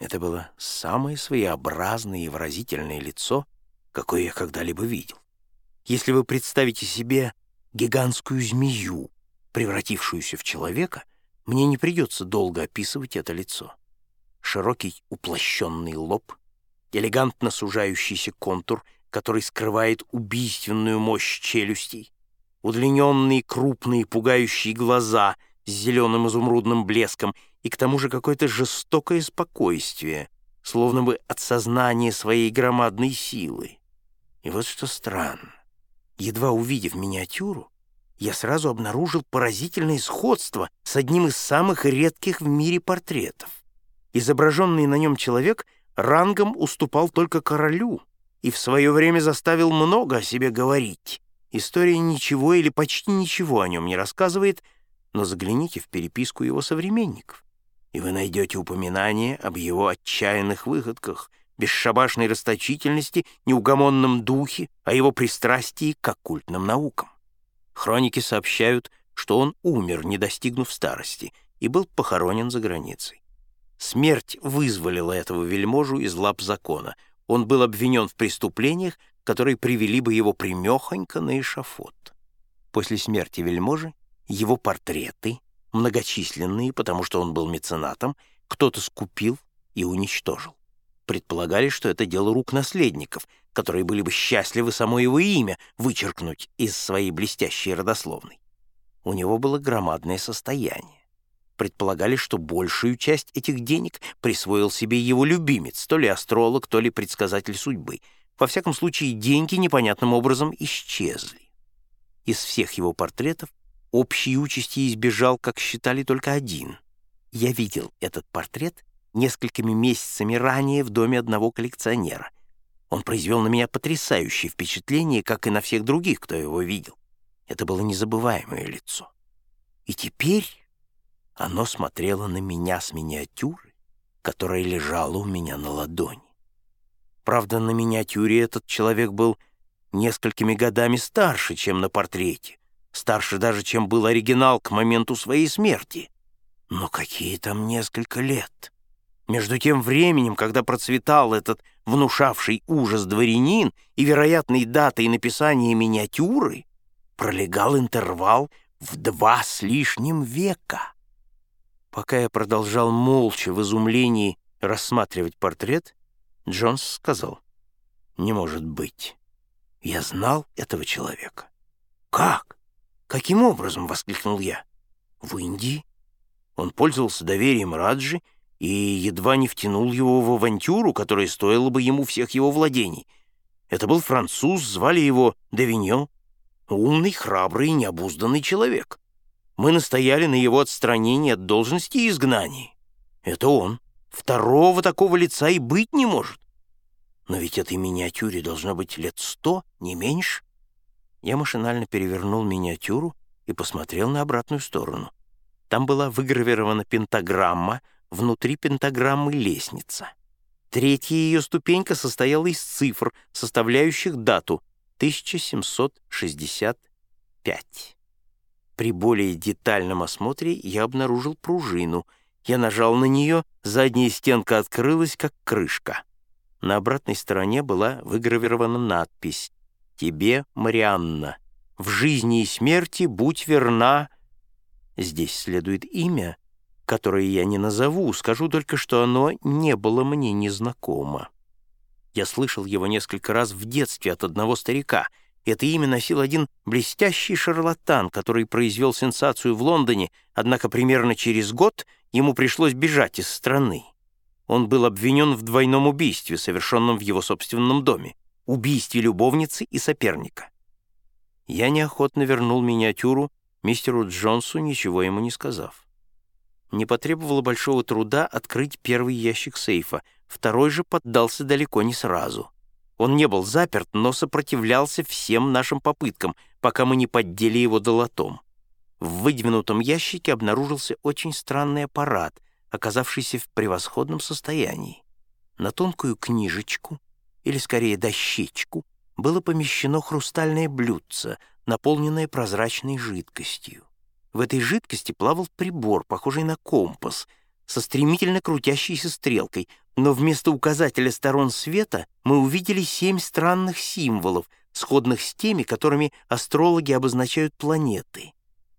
Это было самое своеобразное и выразительное лицо, какое я когда-либо видел. Если вы представите себе гигантскую змею, превратившуюся в человека, мне не придется долго описывать это лицо. Широкий уплощенный лоб, элегантно сужающийся контур, который скрывает убийственную мощь челюстей, удлиненные крупные пугающие глаза с зеленым изумрудным блеском и к тому же какое-то жестокое спокойствие, словно бы от сознания своей громадной силы. И вот что странно. Едва увидев миниатюру, я сразу обнаружил поразительное сходство с одним из самых редких в мире портретов. Изображенный на нем человек рангом уступал только королю и в свое время заставил много о себе говорить. История ничего или почти ничего о нем не рассказывает, но загляните в переписку его современников, и вы найдете упоминание об его отчаянных выходках, бесшабашной расточительности, неугомонном духе, о его пристрастии к оккультным наукам. Хроники сообщают, что он умер, не достигнув старости, и был похоронен за границей. Смерть вызволила этого вельможу из лап закона. Он был обвинен в преступлениях, которые привели бы его примехонько на эшафот. После смерти вельможи его портреты, многочисленные, потому что он был меценатом, кто-то скупил и уничтожил. Предполагали, что это дело рук наследников, которые были бы счастливы само его имя вычеркнуть из своей блестящей родословной. У него было громадное состояние. Предполагали, что большую часть этих денег присвоил себе его любимец, то ли астролог, то ли предсказатель судьбы. Во всяком случае, деньги непонятным образом исчезли. Из всех его портретов общей участи избежал, как считали, только один. Я видел этот портрет несколькими месяцами ранее в доме одного коллекционера — он произвел на меня потрясающее впечатление, как и на всех других, кто его видел. Это было незабываемое лицо. И теперь оно смотрело на меня с миниатюры, которая лежала у меня на ладони. Правда, на миниатюре этот человек был несколькими годами старше, чем на портрете, старше даже, чем был оригинал к моменту своей смерти. Но какие там несколько лет? Между тем временем, когда процветал этот внушавший ужас дворянин и вероятной датой написания миниатюры, пролегал интервал в два с лишним века. Пока я продолжал молча в изумлении рассматривать портрет, Джонс сказал, «Не может быть. Я знал этого человека». «Как? Каким образом?» — воскликнул я. «В Индии. Он пользовался доверием Раджи и едва не втянул его в авантюру, которая стоила бы ему всех его владений. Это был француз, звали его Девиньон, умный, храбрый и необузданный человек. Мы настояли на его отстранении от должности и изгнании. Это он. Второго такого лица и быть не может. Но ведь этой миниатюре должно быть лет сто, не меньше. Я машинально перевернул миниатюру и посмотрел на обратную сторону. Там была выгравирована пентаграмма, внутри пентаграммы лестница. Третья ее ступенька состояла из цифр, составляющих дату 1765. При более детальном осмотре я обнаружил пружину. Я нажал на нее, задняя стенка открылась, как крышка. На обратной стороне была выгравирована надпись «Тебе, Марианна, в жизни и смерти будь верна». Здесь следует имя, которое я не назову, скажу только, что оно не было мне незнакомо. Я слышал его несколько раз в детстве от одного старика. Это имя носил один блестящий шарлатан, который произвел сенсацию в Лондоне, однако примерно через год ему пришлось бежать из страны. Он был обвинен в двойном убийстве, совершенном в его собственном доме, убийстве любовницы и соперника. Я неохотно вернул миниатюру мистеру Джонсу, ничего ему не сказав. Не потребовало большого труда открыть первый ящик сейфа, второй же поддался далеко не сразу. Он не был заперт, но сопротивлялся всем нашим попыткам, пока мы не поддели его долотом. В выдвинутом ящике обнаружился очень странный аппарат, оказавшийся в превосходном состоянии. На тонкую книжечку, или скорее дощечку, было помещено хрустальное блюдце, наполненное прозрачной жидкостью. В этой жидкости плавал прибор, похожий на компас, со стремительно крутящейся стрелкой, но вместо указателя сторон света мы увидели семь странных символов, сходных с теми, которыми астрологи обозначают планеты.